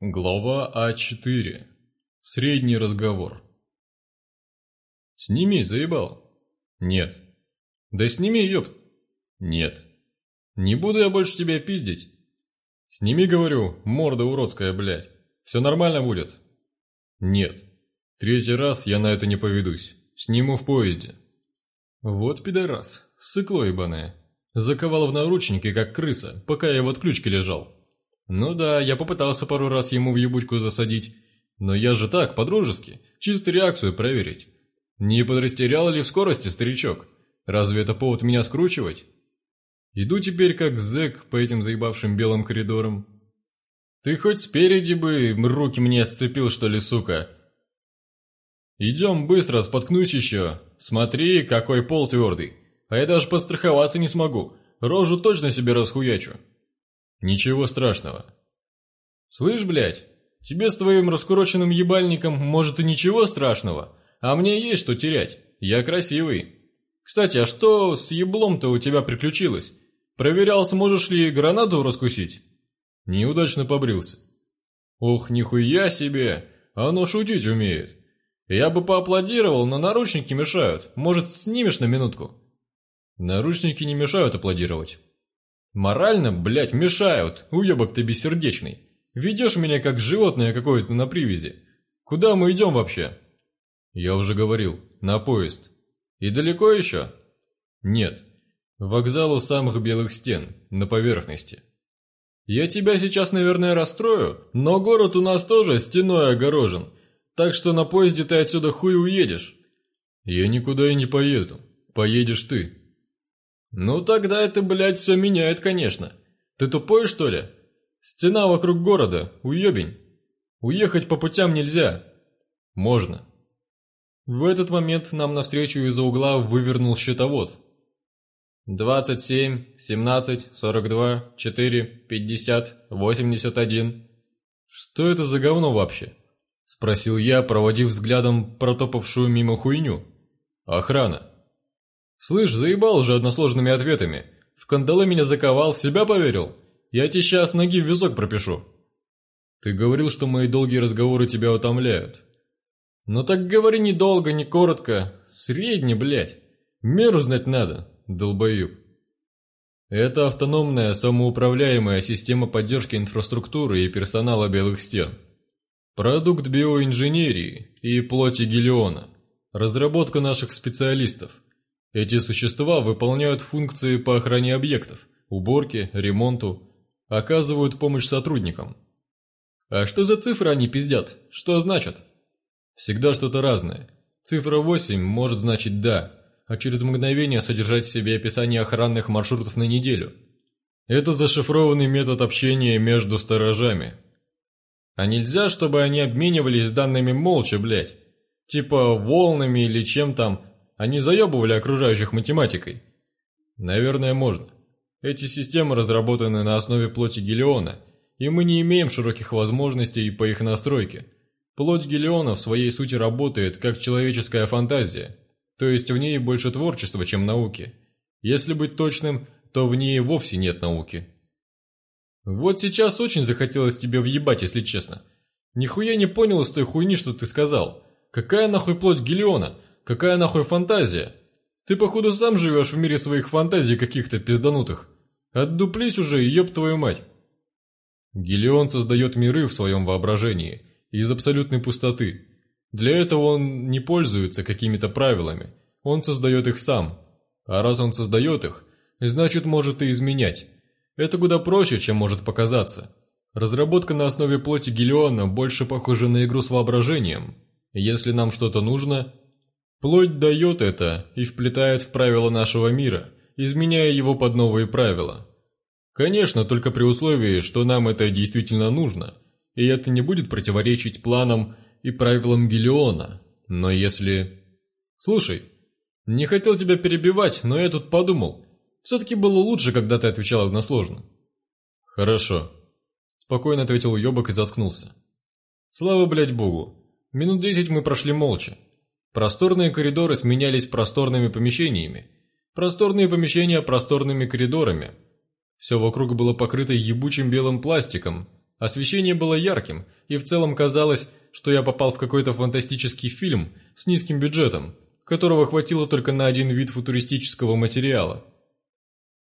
Глава А4. Средний разговор. Сними, заебал. Нет. Да сними, ёб. Нет. Не буду я больше тебя пиздить. Сними, говорю, морда уродская, блядь. Все нормально будет. Нет. Третий раз я на это не поведусь. Сниму в поезде. Вот пидорас. Сыкло ебаное. Заковал в наручники, как крыса, пока я в отключке лежал. Ну да, я попытался пару раз ему в ебучку засадить. Но я же так, по-дружески, чисто реакцию проверить. Не подрастерял ли в скорости старичок? Разве это повод меня скручивать? Иду теперь как зэк по этим заебавшим белым коридорам. Ты хоть спереди бы руки мне сцепил, что ли, сука? Идем быстро, споткнусь еще. Смотри, какой пол твердый. А я даже постраховаться не смогу. Рожу точно себе расхуячу. Ничего страшного. Слышь, блядь, тебе с твоим раскуроченным ебальником может и ничего страшного, а мне есть что терять, я красивый. Кстати, а что с еблом-то у тебя приключилось? Проверял, сможешь ли гранату раскусить? Неудачно побрился. Ох, нихуя себе, оно шутить умеет. Я бы поаплодировал, но наручники мешают, может, снимешь на минутку? Наручники не мешают аплодировать. Морально, блядь, мешают, уебок ты бессердечный. Ведешь меня как животное какое-то на привязи. Куда мы идем вообще? Я уже говорил, на поезд. И далеко еще? Нет, вокзал у самых белых стен, на поверхности. Я тебя сейчас, наверное, расстрою, но город у нас тоже стеной огорожен, так что на поезде ты отсюда хуй уедешь. Я никуда и не поеду, поедешь ты. Ну тогда это, блядь, все меняет, конечно. Ты тупой, что ли? Стена вокруг города, уебень. Уехать по путям нельзя. Можно. В этот момент нам навстречу из-за угла вывернул щитовод. 27, 17, 42, 4, 50, 81. Что это за говно вообще? Спросил я, проводив взглядом протопавшую мимо хуйню. Охрана. Слышь, заебал уже односложными ответами. В кандалы меня заковал, в себя поверил. Я тебе сейчас ноги в висок пропишу. Ты говорил, что мои долгие разговоры тебя утомляют. Ну так говори не долго, не коротко. Средне, блядь. Меру знать надо, долбоюб. Это автономная, самоуправляемая система поддержки инфраструктуры и персонала белых стен. Продукт биоинженерии и плоти Гелиона. Разработка наших специалистов – эти существа выполняют функции по охране объектов, уборке, ремонту, оказывают помощь сотрудникам. А что за цифры они пиздят? Что значат? Всегда что-то разное. Цифра 8 может значить «да», а через мгновение содержать в себе описание охранных маршрутов на неделю. Это зашифрованный метод общения между сторожами. А нельзя, чтобы они обменивались данными молча, блядь? Типа волнами или чем там, они заебывали окружающих математикой. Наверное, можно. Эти системы разработаны на основе плоти Гелиона, и мы не имеем широких возможностей по их настройке. Плоть Гелиона в своей сути работает как человеческая фантазия, то есть в ней больше творчества, чем науки. Если быть точным, то в ней вовсе нет науки. Вот сейчас очень захотелось тебе въебать, если честно. Нихуя не понял из той хуйни, что ты сказал. Какая нахуй плоть Гелиона? Какая нахуй фантазия? Ты, походу, сам живешь в мире своих фантазий каких-то пизданутых. Отдуплись уже, еб твою мать!» Гелион создает миры в своем воображении, из абсолютной пустоты. Для этого он не пользуется какими-то правилами, он создает их сам. А раз он создает их, значит может и изменять. Это куда проще, чем может показаться. Разработка на основе плоти Гелиона больше похожа на игру с воображением. Если нам что-то нужно, Плоть дает это и вплетает в правила нашего мира, изменяя его под новые правила. Конечно, только при условии, что нам это действительно нужно, и это не будет противоречить планам и правилам Гелиона. Но если... Слушай, не хотел тебя перебивать, но я тут подумал. Все-таки было лучше, когда ты отвечал односложно. Хорошо. Спокойно ответил уебок и заткнулся. Слава, блять богу. Минут десять мы прошли молча. Просторные коридоры сменялись просторными помещениями. Просторные помещения просторными коридорами. Все вокруг было покрыто ебучим белым пластиком. Освещение было ярким, и в целом казалось, что я попал в какой-то фантастический фильм с низким бюджетом, которого хватило только на один вид футуристического материала.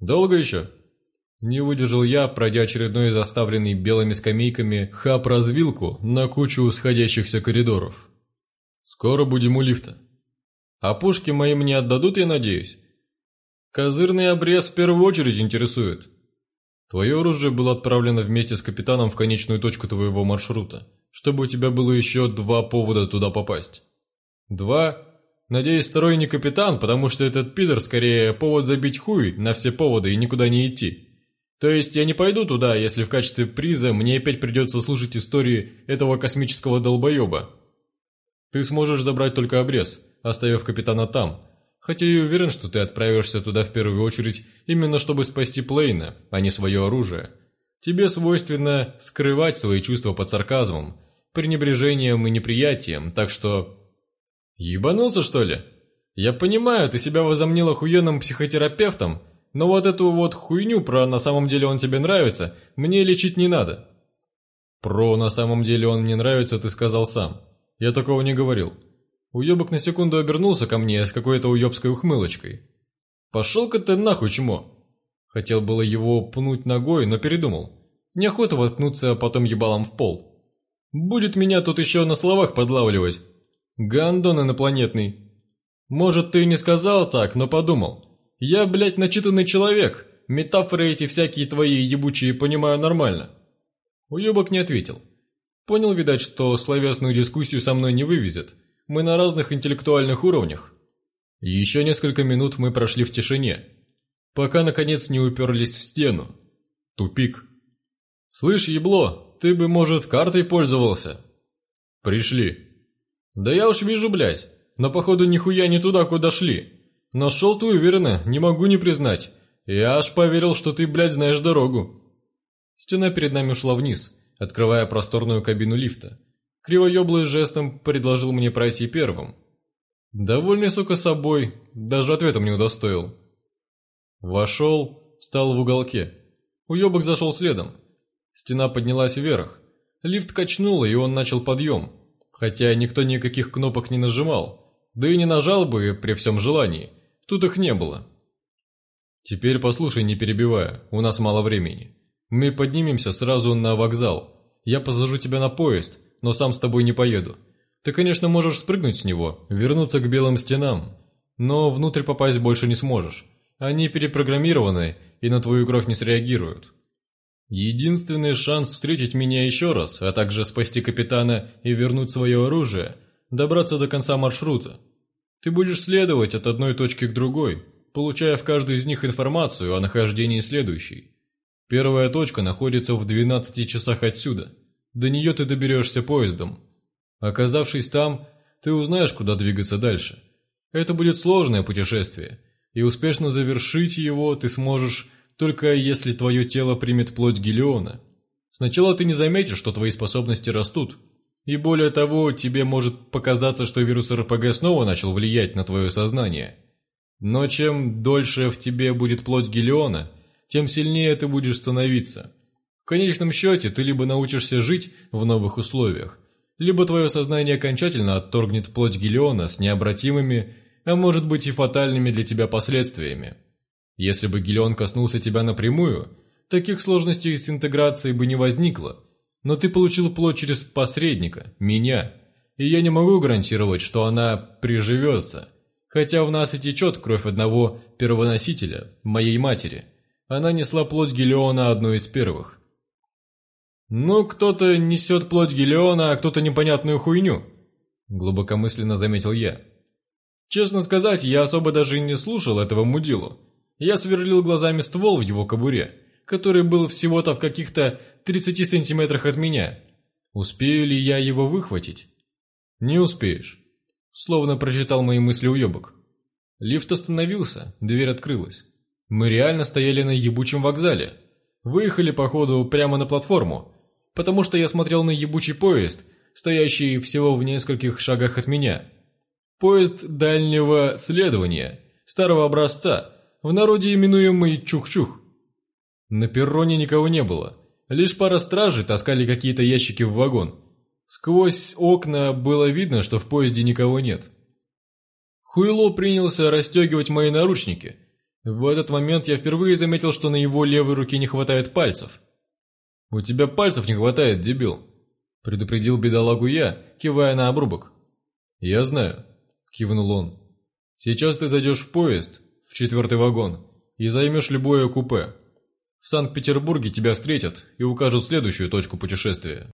«Долго еще?» Не выдержал я, пройдя очередной заставленный белыми скамейками хаб-развилку на кучу сходящихся коридоров. Скоро будем у лифта. А пушки моим не отдадут, я надеюсь? Козырный обрез в первую очередь интересует. Твое оружие было отправлено вместе с капитаном в конечную точку твоего маршрута, чтобы у тебя было еще два повода туда попасть. Два? Надеюсь, второй не капитан, потому что этот пидор скорее повод забить хуй на все поводы и никуда не идти. То есть я не пойду туда, если в качестве приза мне опять придется слушать истории этого космического долбоеба, ты сможешь забрать только обрез, оставив капитана там. Хотя я уверен, что ты отправишься туда в первую очередь именно чтобы спасти Плейна, а не свое оружие. Тебе свойственно скрывать свои чувства под сарказмом, пренебрежением и неприятием, так что... Ебанулся, что ли? Я понимаю, ты себя возомнил охуенным психотерапевтом, но вот эту вот хуйню про «на самом деле он тебе нравится» мне лечить не надо. Про «на самом деле он мне нравится» ты сказал сам. Я такого не говорил. Уебок на секунду обернулся ко мне с какой-то уебской ухмылочкой. «Пошел-ка ты нахуй, чмо!» Хотел было его пнуть ногой, но передумал. Неохота воткнуться потом ебалом в пол. «Будет меня тут еще на словах подлавливать!» «Гандон инопланетный!» «Может, ты не сказал так, но подумал. Я, блядь, начитанный человек. Метафоры эти всякие твои ебучие понимаю нормально». Уебок не ответил. Понял, видать, что словесную дискуссию со мной не вывезет. Мы на разных интеллектуальных уровнях. Еще несколько минут мы прошли в тишине, пока, наконец, не уперлись в стену. Тупик. «Слышь, ебло, ты бы, может, картой пользовался?» «Пришли». «Да я уж вижу, блядь, но, походу, нихуя не туда, куда шли. Но шел ты уверенно, не могу не признать. Я аж поверил, что ты, блядь, знаешь дорогу». Стена перед нами ушла вниз, открывая просторную кабину лифта. Кривоеблый жестом предложил мне пройти первым. Довольный, сука, собой, даже ответом не удостоил. Вошел, встал в уголке. Уёбок зашел следом. Стена поднялась вверх. Лифт качнуло, и он начал подъем. Хотя никто никаких кнопок не нажимал. Да и не нажал бы при всем желании. Тут их не было. Теперь послушай, не перебивая, у нас мало времени. Мы поднимемся сразу на вокзал. Я посажу тебя на поезд, но сам с тобой не поеду. Ты, конечно, можешь спрыгнуть с него, вернуться к белым стенам, но внутрь попасть больше не сможешь. Они перепрограммированы и на твою кровь не среагируют. Единственный шанс встретить меня еще раз, а также спасти капитана и вернуть свое оружие – добраться до конца маршрута. Ты будешь следовать от одной точки к другой, получая в каждой из них информацию о нахождении следующей. Первая точка находится в 12 часах отсюда. До нее ты доберешься поездом. Оказавшись там, ты узнаешь, куда двигаться дальше. Это будет сложное путешествие, и успешно завершить его ты сможешь, только если твое тело примет плоть Гелиона. Сначала ты не заметишь, что твои способности растут. И более того, тебе может показаться, что вирус РПГ снова начал влиять на твое сознание. Но чем дольше в тебе будет плоть Гелиона – тем сильнее ты будешь становиться. В конечном счете, ты либо научишься жить в новых условиях, либо твое сознание окончательно отторгнет плоть Гелиона с необратимыми, а может быть и фатальными для тебя последствиями. Если бы Гелион коснулся тебя напрямую, таких сложностей с интеграцией бы не возникло, но ты получил плоть через посредника, меня, и я не могу гарантировать, что она приживется, хотя в нас и течет кровь одного первоносителя, моей матери». Она несла плоть Гелиона одной из первых. «Ну, кто-то несет плоть Гелиона, а кто-то непонятную хуйню», — глубокомысленно заметил я. Честно сказать, я особо даже и не слушал этого мудилу. Я сверлил глазами ствол в его кобуре, который был всего-то в каких-то 30 сантиметрах от меня. Успею ли я его выхватить? Не успеешь. Словно прочитал мои мысли уебок. Лифт остановился, дверь открылась. Мы реально стояли на ебучем вокзале. Выехали, походу, прямо на платформу, потому что я смотрел на ебучий поезд, стоящий всего в нескольких шагах от меня. Поезд дальнего следования, старого образца, в народе именуемый Чух-Чух. На перроне никого не было. Лишь пара стражей таскали какие-то ящики в вагон. Сквозь окна было видно, что в поезде никого нет. Хуйло принялся расстегивать мои наручники – в этот момент я впервые заметил, что на его левой руке не хватает пальцев. «У тебя пальцев не хватает, дебил!» – предупредил бедолагу я, кивая на обрубок. «Я знаю», – кивнул он. «Сейчас ты зайдешь в поезд, в четвертый вагон, и займешь любое купе. В Санкт-Петербурге тебя встретят и укажут следующую точку путешествия».